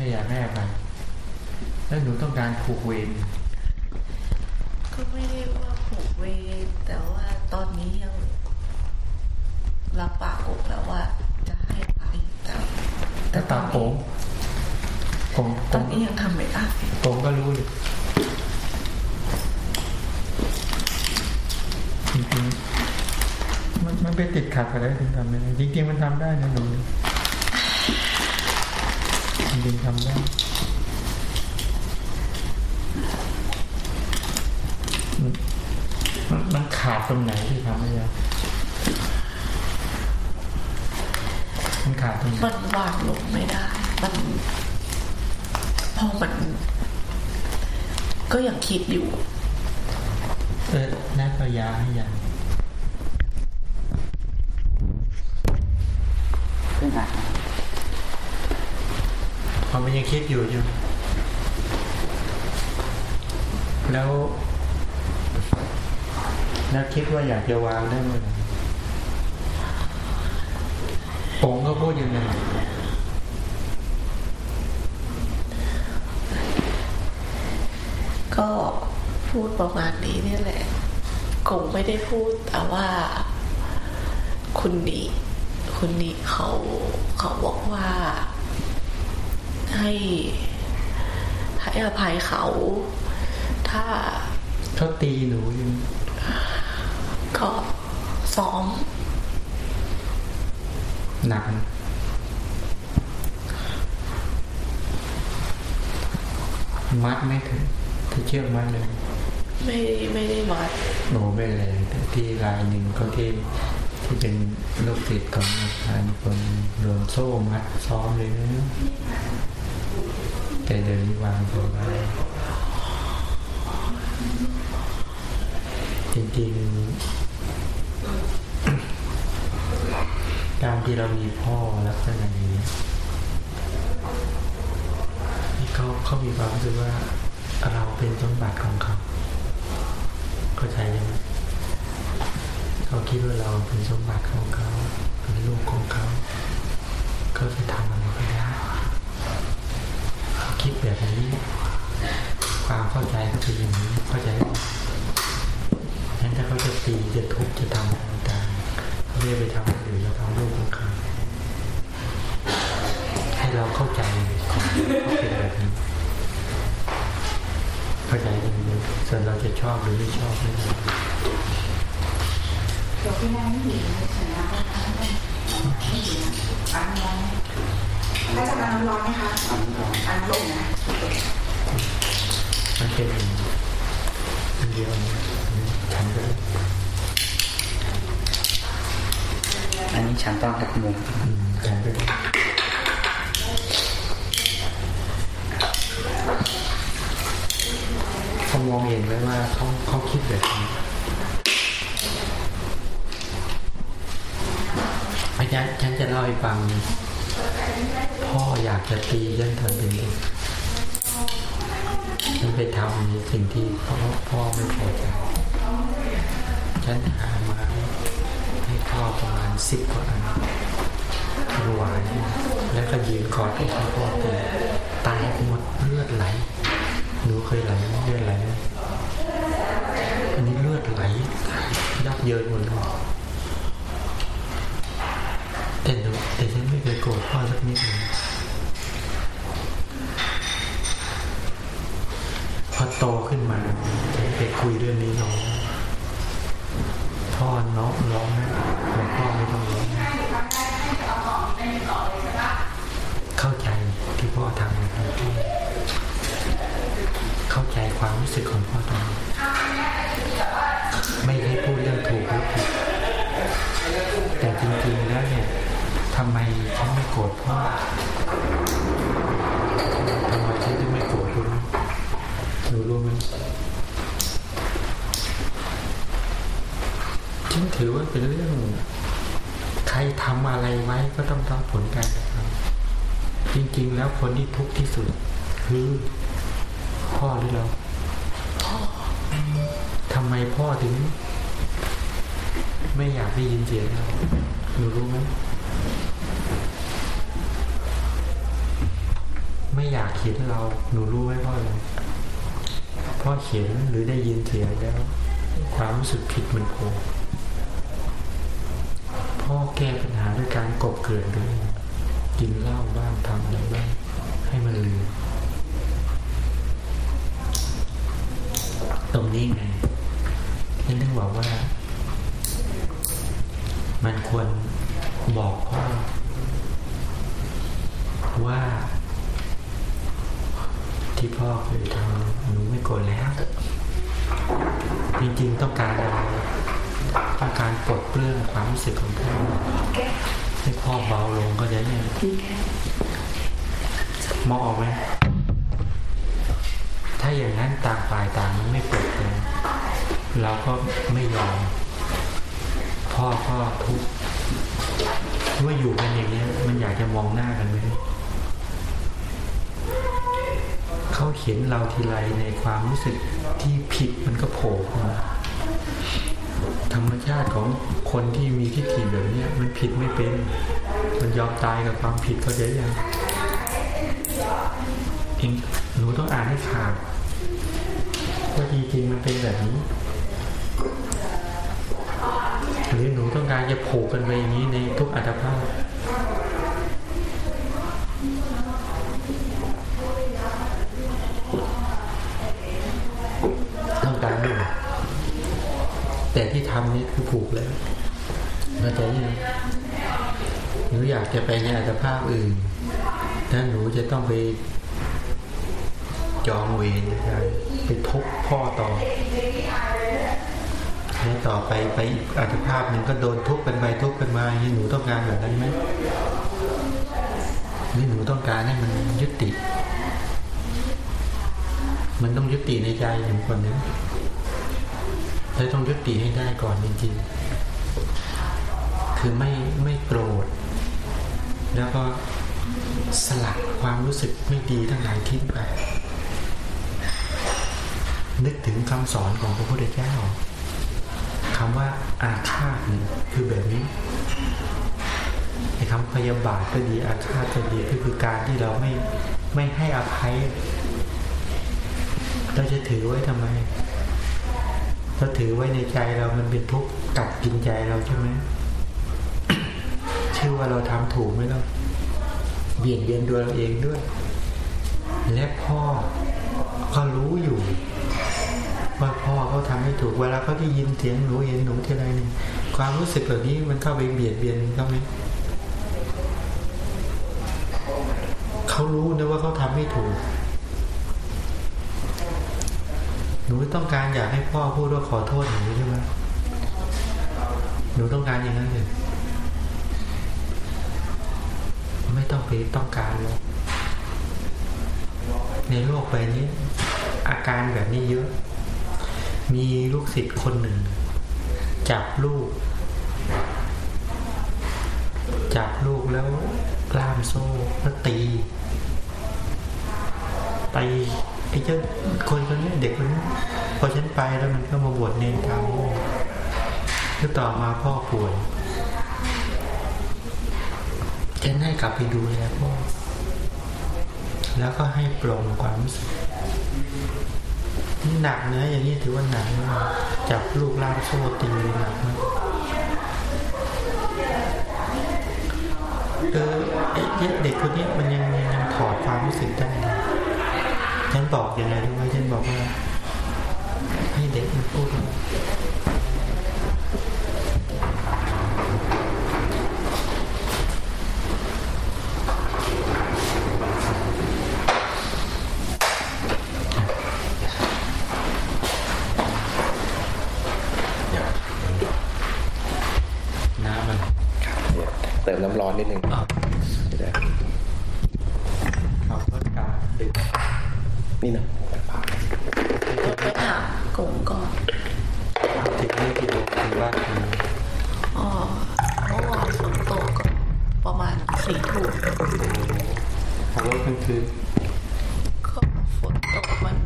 ไม่อยากให้อภัยแล้วหนูต้องการผูกเวรก็ไม่ได้ว่าผูกเวรแต่ว่าตอนนี้ยังรับปากอกแล้วว่า จะให้ไปแต่แต่ตาผมผมผตอนมนี้ยังทำไม่ได้ผมก็รู้เลยจริงๆมันมันไปติดขัดอะไรถึงทำไม่ได้จริงๆมันทำได้นะหนูจ ริงๆทำได้มันมันมันขาดตรงไหนที่ทำไม่ได้มันขาดตรงไหนมันวางลงไม่ได้ มันพอมัน ก็ยังคิดอยู่ เออน่าก็ยาให้ยาขึ้นอะพอ มันยังคิดอยู่อยู่ แล้ว แล้วคิดว่าอยากจะวางได้ไหร่ผมก็พูดยังไงก็พูดประมาณนี้เนี่ยแหละคงไม่ได้พูดแต่ว่า คุณนี่คุณนี่เขาเขาบอกว่า ให้ให้อภัยเขา ถ้าเขาตีหนูอยู่ก็ซ้อมหนักนะมัดไม่ถึงที่เชือกมัดเลย ไม่ไม่ได้มัดโอ้ไม่เลยแต่ที่รายหนึ่งก็ที่ที่เป็นลูกติดของอาจารย์คนโดนโซ่มัดซ้อมเลยนะ แต่เดินวางตัวไว้จริงๆ การที่เรามีพ่อลักษณะอย่างนี้ที่เขาเขามีความรู้สึกว่าเราเป็นสมบัติของเขาเข้าใจไหมเขาคิดว่าเราเป็นสมบัติของเขาเป็นลูกของเขาเขาจะทำอะไรก็ได้ คิดแบบนี้ ความเข้าใจก็เป็นอย่างนี้เข้าใจไหมงั้นถ้าเขาจะตีจะทุบจะทำอะไรต่างๆเขาเรียกไปทำอะไรหรือเราทำลูกของเขาให้เราเข้าใจก่อนเขาเป็นแบบนี้เข้าใจกันไหมส่วนเราจะชอบหรือไม่ชอบไม่รู้เดี๋ยวพี่แม่ไม่หิวไม่ใช่นะไม่หิวอันร้อนถ้าจะน้ำร้อนไหมคะ ชั้นลงนะมันเป็นอันเดียวนะฉันก็อันนี้ฉันต้องหักมุมอืมฉันก็เขามองเห็นไว้ว่าเขาเขาคิดแบบนี้อาจารย์ฉันจะเล่าให้ฟัง พ่ออยากจะตีฉันตอนเป็นเด็กฉันไปทำสิ่งที่พ่อพ่อไม่พอใจฉันหามาให้พ่อประมาณสิบกว่าอันถวายแล้วก็ยืนกอดให้พ่อตีตายหมดเลือดไหลหนูเคยไหลเลือดไหลอันนี้เลือดไหลยับเยินหมดเลย โตขึ้นมาไปคุยเรื่องนี้น้องพ่อน้องร้องนะหลวงพ่อไม่ต้องร้องนะเข้าใจที่พ่อทำนะครับเข้าใจความรู้สึกของพ่อตอนนี้ไม่ให้พูดเรื่องถูกหรือผิดแต่จริงๆแล้วเนี่ยทำไมฉันไม่โกรธพ่อ รู้ไหมฉันถือว่าเป็นเรื่อง ใครทำอะไรไว้ก็ต้องรับผลการกระทำจริง ๆ แล้วคนที่ทุกข์ที่สุด คือพ่อหรือเราทำไมพ่อถึง ไม่อยากได้ยินเสียงเราหนูรู้ไหมไม่อยากเห็นเรา หนูรู้ไหมพราะอะไร เพราะเห็นหรือได้ยินเสียงแล้ว ความรู้สึกผิดมันโผล่พ่อแก้ปัญหาด้วยการกบเกลื่อนด้วยกินเหล้าบ้างทำอะไรบ้างให้มันลืมตรงนี้ไงนั่นถึงบอกว่า มันควรบอกพ่อ ว่า ที่พ่อเคยทำหนูไม่โกรธแล้ว จริงๆต้องการอะไรต้องการปลดเปลื้องความรู้สึกของพ่อให้พ่อเบาลงก็จะเนี่ยมองออกไหมถ้าอย่างนั้นต่างฝ่ายต่างไม่ปลดเลยเราก็ไม่ยอม พ่อก็ทุกข์ว่าอยู่กันอย่างนี้มันอยากจะมองหน้ากันไหม เขาเห็นเราทีไรในความรู้สึกที่ผิดมันก็โผล่มาธรรมชาติของคนที่มีทิฏฐิแบบนี้มันผิดไม่เป็น มันยอมตายกับความผิดเขาใจยังเองหนูต้องอ่านให้ขาดว่าจริงๆมันเป็นแบบนี้หรือหนูต้องการจะผูกกันไปอย่างนี้ในทุกอัตภาพ ทำนี่คือผูกแล้วเข้าใจยังหนูอยากจะไปในอัตภาพอื่นถ้าหนูจะต้องไปจองเวรอะไรไปทุบพ่อต่อแล้วต่อไปไปอีกอัตภาพหนึ่งก็โดนทุบกันไปทุบกันมาหนูต้องการแบบนั้นไหมหรือหนูต้องการให้มันยุติ มันต้องยุติในใจหนูก่อนนะ แล้วต้องยุติให้ได้ก่อนจริงๆ คือไม่ไม่โกรธ แล้วก็สลัดความรู้สึกไม่ดีทั้งหลายทิ้งไป นึกถึงคำสอนของพระพุทธเจ้าคำว่าอาฆาตคือแบบนี้ไอ้คำพยาบาทก็ดีอาฆาตก็ดีก็คือการที่เราไม่ไม่ให้อภัย เราจะถือไว้ทำไม เราถือไว้ในใจเรามันเป็นทุกข์กัดกินใจเราใช่ไหมชื่อว่าเราทำถูกไหมล่ะเบียดเบียนตัวเราเองด้วย และพ่อก็รู้อยู่ ว่าพ่อเขาทำให้ถูกเวลาเขาได้ยินเสียงหนูเห็นหนูที่ไรนี่ความรู้สึกแบบนี้มันเข้าไปเบียดเบียนเขาไหมเขารู้นะว่าเขาทำไม่ถูก หนูต้องการอยากให้พ่อพูดว่าขอโทษหนูใช่ไหมหนูต้องการอย่างนั้นเลยไม่ต้องไปต้องการแล้วในโลกใบนี้ อาการแบบนี้เยอะ มีลูกศิษย์คนหนึ่ง จับลูก จับลูกแล้วล่ามโซ่แล้วตีตี ไอ้เจ้าคนคนนี้เด็กคนนี้พอฉันไปแล้วมันก็มาบวชเนรทำแล้วต่อมาพ่อป่วยฉันให้กลับไปดูแลพ่อ แล้วก็ให้ปลงความรู้สึกนี่หนักเนื้ออย่างนี้ถือว่าหนักมากจับลูกล่ามโซ่ตีเลยหนักมากเออไอ้เด็กคนนี้มันยังยังถอดความรู้สึกได้ นะฉันบอกยังไงรู้ไหมฉันบอกว่า ให้เด็กมันพูดว่าน้ำมันเติมน้ำร้อนนิดนึงอะจะได้เอาเพื่อกาดื่ม นี่นะต้องไปถามกงก่อนถึงนี่กิโลคือว่าคืออ๋อเมื่อวานฝนตกก็ประมาณสี่ทุ่มขับรถกลางคืนก็ฝนตกมัน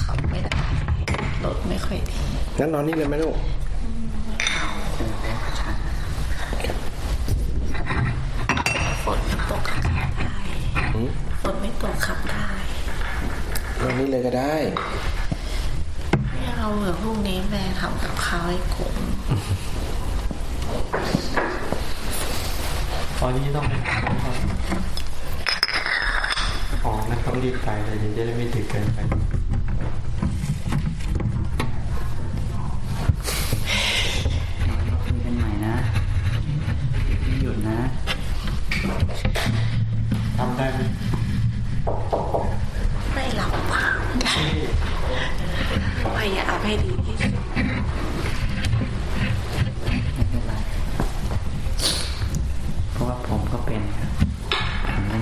ขับไม่ได้รถไม่ค่อยดีงั้นนอนนี่เลยไหมลูกฝนมันตกขับไม่ได้หืมฝนไม่บังคับได้ นอนนี่เลยก็ได้ไม่เอาเหรอพรุ่งนี้แม่ทำกับข้าวให้กงตอนนี้ต้องอ๋อนั่นต้องรีบไปเลยเดี๋ยวจะได้ไม่ดึกเกินไป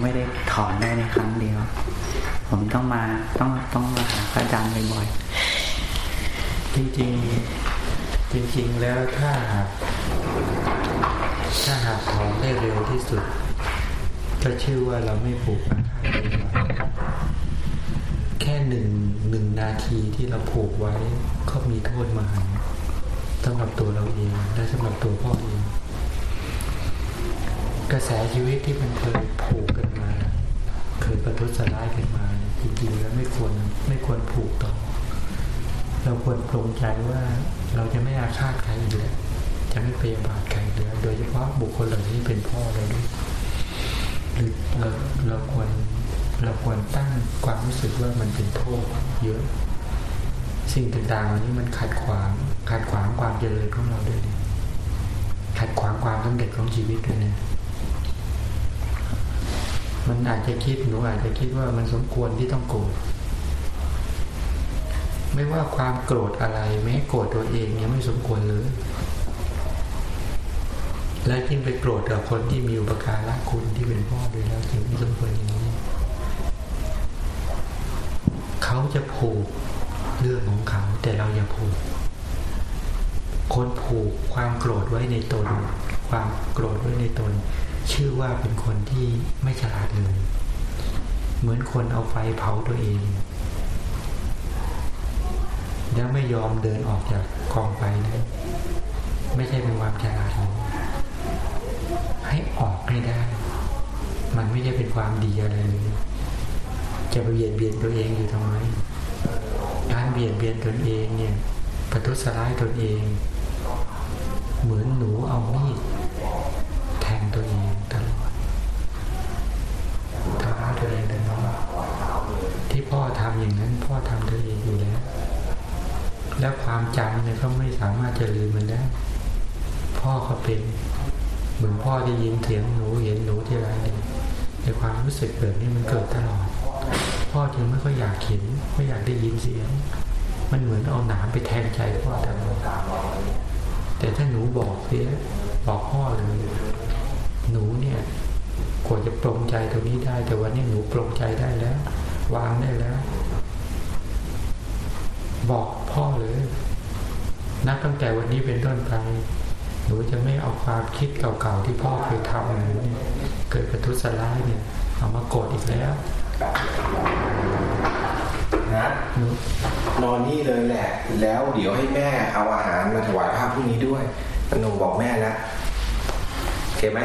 ไม่ได้ถอนได้ในครั้งเดียว ผมต้องมาต้องต้องมาหาพระอาจารย์บ่อยจริงๆ จริง ๆ แล้วถ้าหากถ้าหากถอนได้เร็วที่สุด ก็ชื่อว่าเราไม่ผูกอาฆาเลยแค่หนึ่งหนึ่งนาทีที่เราผูกไว้ก็มีโทษมหันสำหรับตัวเราเองและสำหรับตัวพ่อเอง กระแสชีวิตที่มันเคยผูกกันมาเคยประทุษร้ายกันมาจริงๆแล้วไม่ควรไม่ควรผูกต่อ เราควรปรงใจว่าเราจะไม่อาฆาตใครอีกแล้วจะไม่พยาบาทใครอีกแล้วโดยเฉพาะบุคคลเหล่านี้เป็นพ่อเราด้วยหรือเราเราควรเราควรตั้งความรู้สึกว่ามันเป็นโทษเยอะ สิ่งต่างๆเหล่านี้มันขัดขวางขัดขวางความเจริญของเราด้วย ขัดขวางความสำเร็จของชีวิตด้วยนี่ย มันอาจจะคิดหนูอาจจะคิดว่ามันสมควรที่ต้องโกรธไม่ว่าความโกรธอะไรแม้โกรธตัวเองยังไม่สมควรเลยและยิ่งไปโกรธกับคนที่มีอุปการะคุณที่เป็นพ่อด้วยแล้วจึงไม่สมควรอย่างนี้เขาจะผูกเรื่องของเขา แต่เราอย่าผูก คนผูกความโกรธไว้ในตน ความโกรธไว้ในตน ชื่อว่าเป็นคนที่ไม่ฉลาดเลย เหมือนคนเอาไฟเผาตัวเอง แล้วไม่ยอมเดินออกจากกองไฟนะไม่ใช่เป็นความฉลาดเลยให้ออกให้ได้ มันไม่ใช่เป็นความดีอะไรเลยจะไปเบียดเบียนตัวเองอยู่ทำไมการเบียดเบียนตนเองเนี่ยประทุษร้ายตนเอง เหมือนหนูเอามีด แล้วความจำเนี่ยก็ไม่สามารถจะลืมมันได้ พ่อเขาเป็นเหมือนพ่อได้ยินเสียงหนูเห็นหนูที่ไรในความรู้สึกแบบนี้มันเกิดตลอด พ่อจึงไม่ค่อยอยากเห็นไม่อยากได้ยินเสียง มันเหมือนเอาหนามไปแทงใจพ่อแตลอดแต่ถ้าหนูบอกเสียบอกพ่อเลยหนูเนี่ยกว่าจะปรงใจตรงนี้ได้ แต่วันนี้หนูปรงใจได้แล้ว วางได้แล้ว บอก พ่อเลย นับตั้งแต่วันนี้เป็นต้นไปหนูจะไม่เอาความคิดเก่าๆที่พ่อเคยทำหนูเนี่ยเกิดประทุษร้ายเนี่ยเอามาโกรธอีกแล้วนะนอนนี่เลยแหละ แล้วเดี๋ยวให้แม่เอาอาหารมาถวายพระพรุ่งนี้ด้วยหนูบอกแม่แล้วโอเคไหม